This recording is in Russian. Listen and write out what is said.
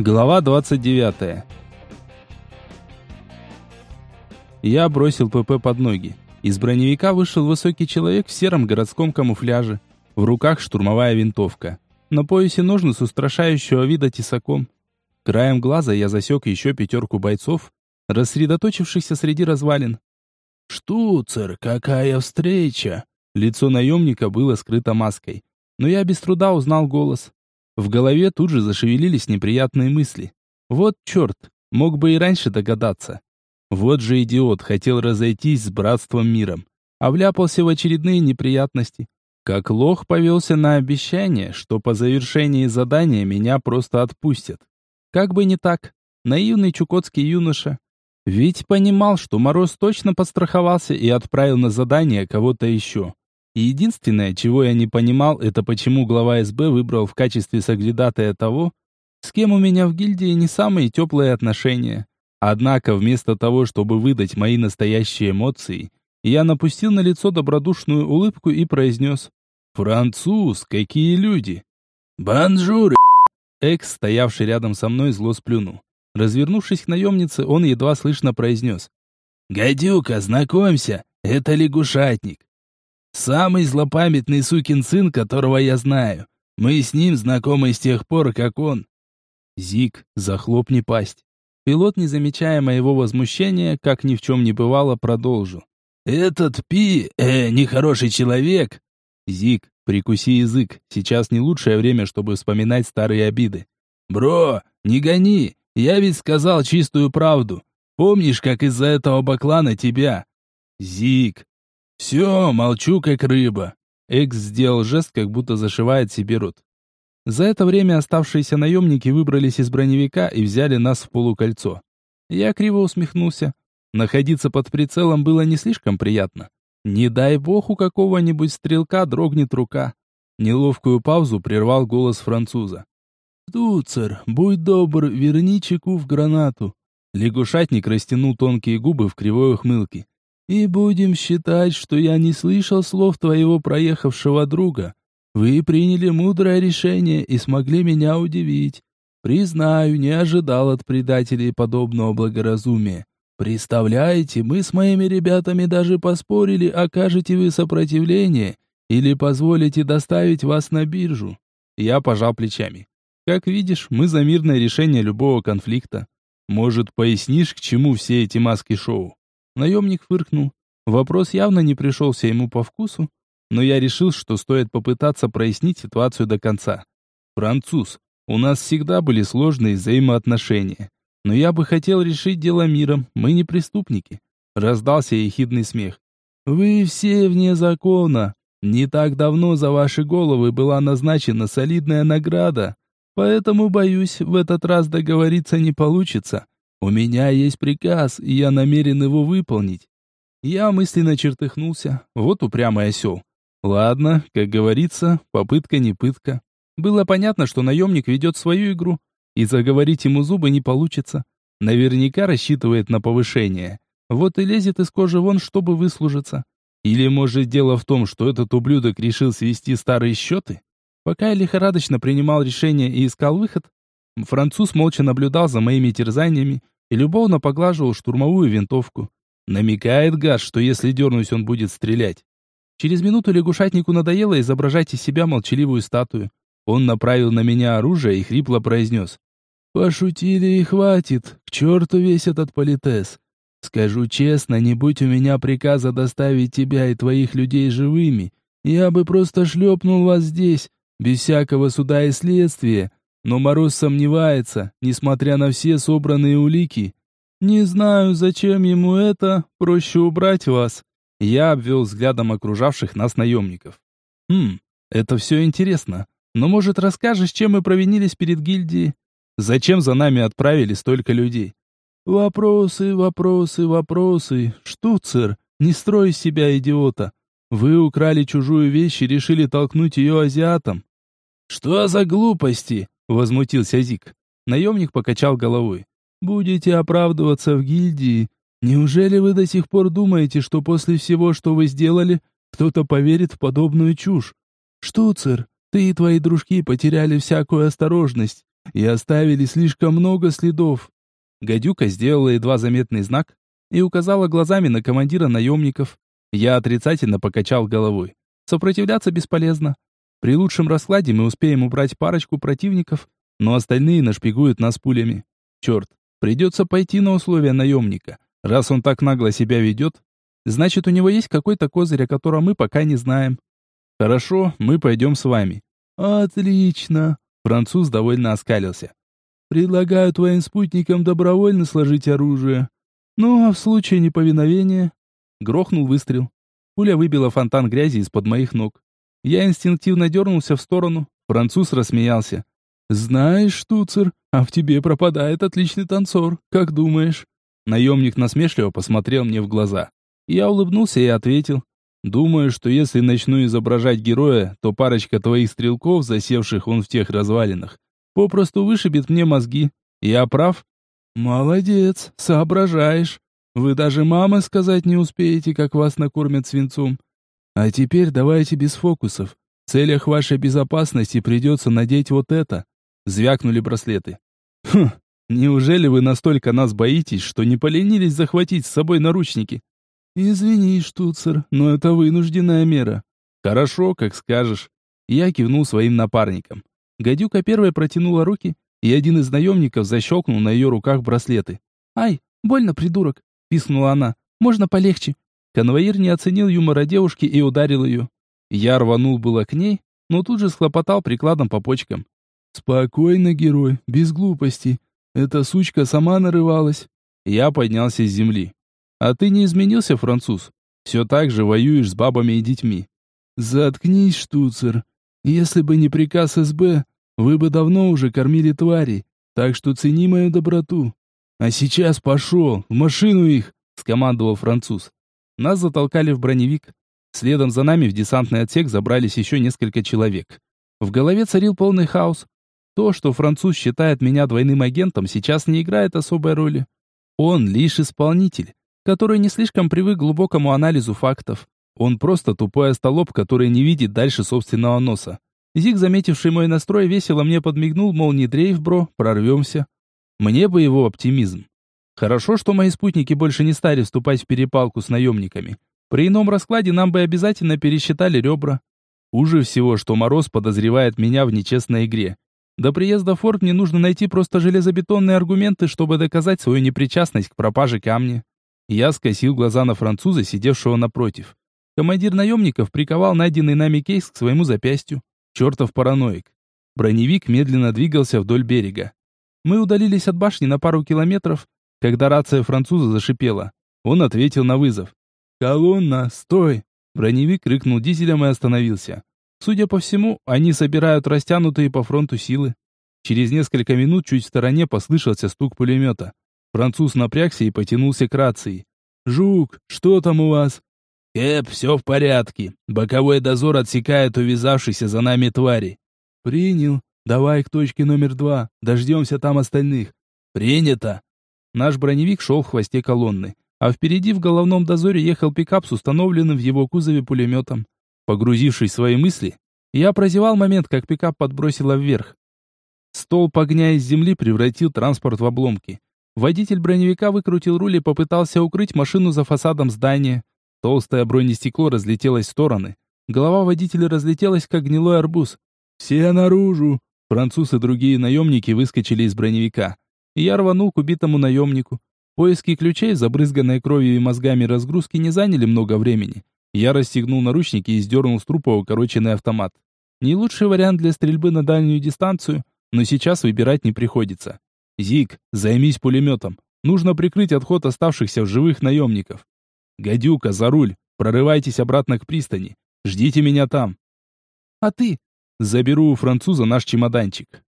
Глава 29. Я бросил ПП под ноги. Из броневика вышел высокий человек в сером городском камуфляже. В руках штурмовая винтовка. На поясе ножны с устрашающего вида тесаком. Краем глаза я засек еще пятерку бойцов, рассредоточившихся среди развалин. «Штуцер, какая встреча!» Лицо наемника было скрыто маской. Но я без труда узнал голос. В голове тут же зашевелились неприятные мысли. Вот черт, мог бы и раньше догадаться. Вот же идиот, хотел разойтись с братством миром, а вляпался в очередные неприятности. Как лох повелся на обещание, что по завершении задания меня просто отпустят. Как бы не так, наивный чукотский юноша. Ведь понимал, что Мороз точно подстраховался и отправил на задание кого-то еще. И единственное, чего я не понимал, это почему глава СБ выбрал в качестве соглядатая того, с кем у меня в гильдии не самые теплые отношения. Однако вместо того, чтобы выдать мои настоящие эмоции, я напустил на лицо добродушную улыбку и произнес «Француз, какие люди!» «Бонжур!» Экс, стоявший рядом со мной, зло сплюнул. Развернувшись к наемнице, он едва слышно произнес «Гадюка, знакомься, это лягушатник. Самый злопамятный сукин сын, которого я знаю. Мы с ним знакомы с тех пор, как он... Зик, захлопни пасть. Пилот, не замечая моего возмущения, как ни в чем не бывало, продолжил. Этот Пи, э, нехороший человек. Зик, прикуси язык. Сейчас не лучшее время, чтобы вспоминать старые обиды. Бро, не гони. Я ведь сказал чистую правду. Помнишь, как из-за этого баклана тебя... Зик, «Все, молчу, как рыба». Экс сделал жест, как будто зашивает себе рот. За это время оставшиеся наемники выбрались из броневика и взяли нас в полукольцо. Я криво усмехнулся. Находиться под прицелом было не слишком приятно. Не дай бог у какого-нибудь стрелка дрогнет рука. Неловкую паузу прервал голос француза. «Туцер, будь добр, верни чеку в гранату». Лягушатник растянул тонкие губы в кривой ухмылке. И будем считать, что я не слышал слов твоего проехавшего друга. Вы приняли мудрое решение и смогли меня удивить. Признаю, не ожидал от предателей подобного благоразумия. Представляете, мы с моими ребятами даже поспорили, окажете вы сопротивление или позволите доставить вас на биржу. Я пожал плечами. Как видишь, мы за мирное решение любого конфликта. Может, пояснишь, к чему все эти маски-шоу? Наемник фыркнул. Вопрос явно не пришелся ему по вкусу, но я решил, что стоит попытаться прояснить ситуацию до конца. «Француз, у нас всегда были сложные взаимоотношения, но я бы хотел решить дело миром, мы не преступники». Раздался ехидный смех. «Вы все вне закона. Не так давно за ваши головы была назначена солидная награда, поэтому, боюсь, в этот раз договориться не получится. У меня есть приказ, и я намерен его выполнить. Я мысленно чертыхнулся. Вот упрямый осел. Ладно, как говорится, попытка не пытка. Было понятно, что наемник ведет свою игру, и заговорить ему зубы не получится. Наверняка рассчитывает на повышение. Вот и лезет из кожи вон, чтобы выслужиться. Или, может, дело в том, что этот ублюдок решил свести старые счеты? Пока я лихорадочно принимал решение и искал выход, француз молча наблюдал за моими терзаниями и любовно поглаживал штурмовую винтовку. Намекает гад, что если дернусь, он будет стрелять. Через минуту лягушатнику надоело изображать из себя молчаливую статую. Он направил на меня оружие и хрипло произнес. «Пошутили и хватит, к черту весь этот политес. Скажу честно, не будь у меня приказа доставить тебя и твоих людей живыми, я бы просто шлепнул вас здесь, без всякого суда и следствия, но Мороз сомневается, несмотря на все собранные улики. Не знаю, зачем ему это, проще убрать вас. Я обвел взглядом окружавших нас наемников. Хм, это все интересно. Но, может, расскажешь, чем мы провинились перед гильдией? Зачем за нами отправили столько людей? Вопросы, вопросы, вопросы. Штуцер, не строй себя идиота. Вы украли чужую вещь и решили толкнуть ее азиатам. Что за глупости? Возмутился Зик. Наемник покачал головой. «Будете оправдываться в гильдии? Неужели вы до сих пор думаете, что после всего, что вы сделали, кто-то поверит в подобную чушь? Штуцер, ты и твои дружки потеряли всякую осторожность. и оставили слишком много следов. Гадюка сделала едва заметный знак и указала глазами на командира наемников. Я отрицательно покачал головой. Сопротивляться бесполезно. При лучшем раскладе мы успеем убрать парочку противников, но остальные нашпигуют нас пулями. Черт, придется пойти на условия наемника. Раз он так нагло себя ведет, значит у него есть какой-то козырь, о котором мы пока не знаем. Хорошо, мы пойдем с вами. Отлично. Француз довольно оскалился. Предлагаю твоим спутникам добровольно сложить оружие. Ну, а в случае неповиновения... Грохнул выстрел. Пуля выбила фонтан грязи из-под моих ног. Я инстинктивно дернулся в сторону. Француз рассмеялся. «Знаешь, штуцер, а в тебе пропадает отличный танцор. Как думаешь?» Наемник насмешливо посмотрел мне в глаза. Я улыбнулся и ответил. «Думаю, что если начну изображать героя, то парочка твоих стрелков, засевших он в тех развалинах, попросту вышибет мне мозги. Я прав?» «Молодец, соображаешь. Вы даже мама сказать не успеете, как вас накормят свинцом. А теперь давайте без фокусов. В целях вашей безопасности придется надеть вот это. Звякнули браслеты. Хм, неужели вы настолько нас боитесь, что не поленились захватить с собой наручники? Извини, штуцер, но это вынужденная мера. Хорошо, как скажешь. Я кивнул своим напарникам. Гадюка первой протянула руки, и один из наемников защелкнул на ее руках браслеты. «Ай, больно, придурок!» — пискнула она. «Можно полегче?» Конвоир не оценил юмора девушки и ударил ее. Я рванул было к ней, но тут же схлопотал прикладом по почкам. «Спокойно, герой, без глупостей. Эта сучка сама нарывалась». Я поднялся с земли. «А ты не изменился, француз? Все так же воюешь с бабами и детьми». «Заткнись, штуцер. Если бы не приказ СБ, вы бы давно уже кормили твари, так что цени мою доброту. А сейчас пошел, в машину их!» — скомандовал француз. Нас затолкали в броневик. Следом за нами в десантный отсек забрались еще несколько человек. В голове царил полный хаос. То, что француз считает меня двойным агентом, сейчас не играет особой роли. Он лишь исполнитель, который не слишком привык к глубокому анализу фактов. Он просто тупой остолоп, который не видит дальше собственного носа. Зиг, заметивший мой настрой, весело мне подмигнул, мол, не дрейф, бро, прорвемся. Мне бы его оптимизм. Хорошо, что мои спутники больше не стали вступать в перепалку с наемниками. При ином раскладе нам бы обязательно пересчитали ребра. Хуже всего, что Мороз подозревает меня в нечестной игре. До приезда в форт мне нужно найти просто железобетонные аргументы, чтобы доказать свою непричастность к пропаже камня. Я скосил глаза на француза, сидевшего напротив. Командир наемников приковал найденный нами кейс к своему запястью. Чертов параноик. Броневик медленно двигался вдоль берега. Мы удалились от башни на пару километров, когда рация француза зашипела, он ответил на вызов. «Колонна, стой!» Броневик рыкнул дизелем и остановился. Судя по всему, они собирают растянутые по фронту силы. Через несколько минут чуть в стороне послышался стук пулемета. Француз напрягся и потянулся к рации. «Жук, что там у вас?» «Кэп, все в порядке. Боковой дозор отсекает увязавшихся за нами твари». «Принял. Давай к точке номер два. Дождемся там остальных». «Принято. Наш броневик шел в хвосте колонны, а впереди в головном дозоре ехал пикап с установленным в его кузове пулеметом. Погрузившись в свои мысли, я прозевал момент, как пикап подбросило вверх. Столб огня из земли превратил транспорт в обломки. Водитель броневика выкрутил руль и попытался укрыть машину за фасадом здания. Толстое бронестекло разлетелось в стороны. Голова водителя разлетелась, как гнилой арбуз. «Все наружу!» Француз и другие наемники выскочили из броневика я рванул к убитому наемнику. Поиски ключей, забрызганной кровью и мозгами разгрузки, не заняли много времени. Я расстегнул наручники и сдернул с трупа укороченный автомат. Не лучший вариант для стрельбы на дальнюю дистанцию, но сейчас выбирать не приходится. «Зик, займись пулеметом. Нужно прикрыть отход оставшихся в живых наемников. Гадюка, за руль. Прорывайтесь обратно к пристани. Ждите меня там». «А ты?» «Заберу у француза наш чемоданчик».